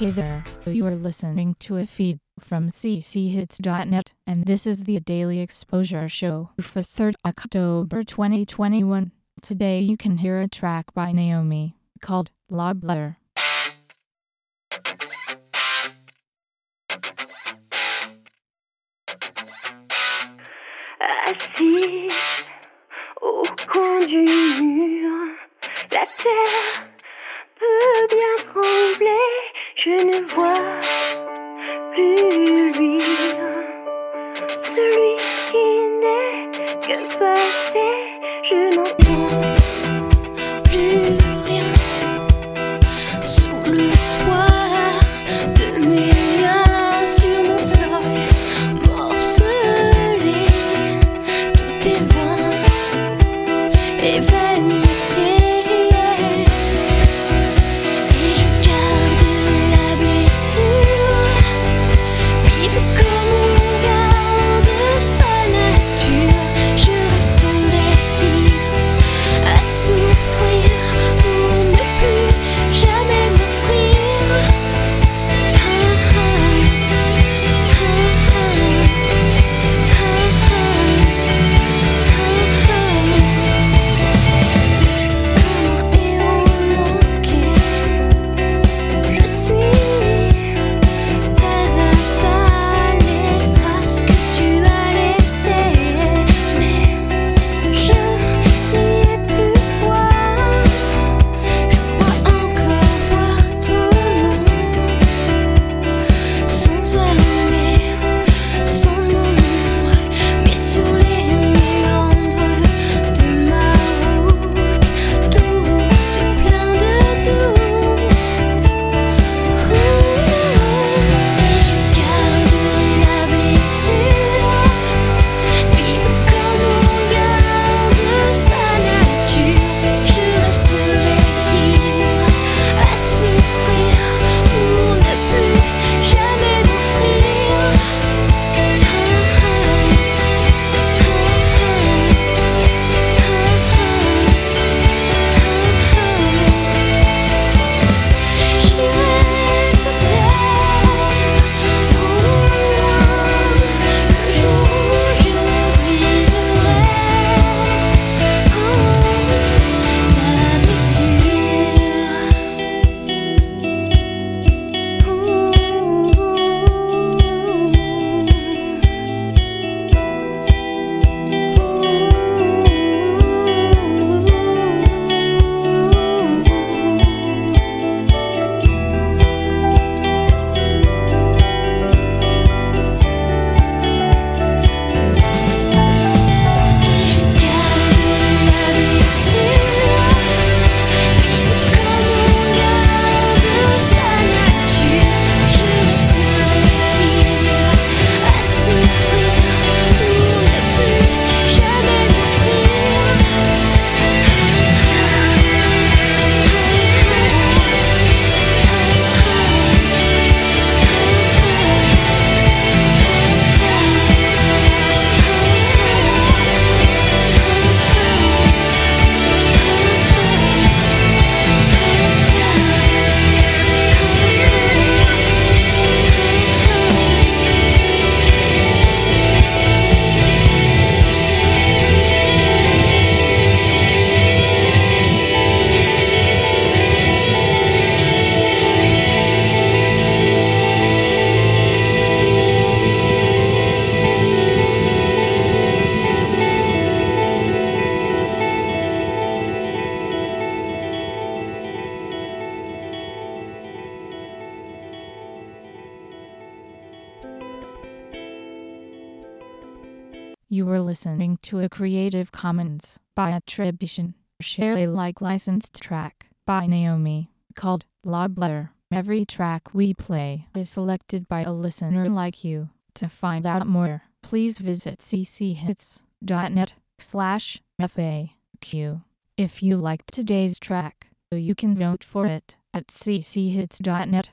Hey there, you are listening to a feed from cchits.net, and this is the Daily Exposure Show for 3rd October 2021. Today you can hear a track by Naomi called Love Letter. Assis au coin du mur, la terre peut bien trembler, je ne vois plus luire celui qui n'est que passé, je n'entends You were listening to a Creative Commons by attribution, share Alike licensed track by Naomi called Love Letter. Every track we play is selected by a listener like you. To find out more, please visit cchits.net slash FAQ. If you liked today's track, you can vote for it at cchits.net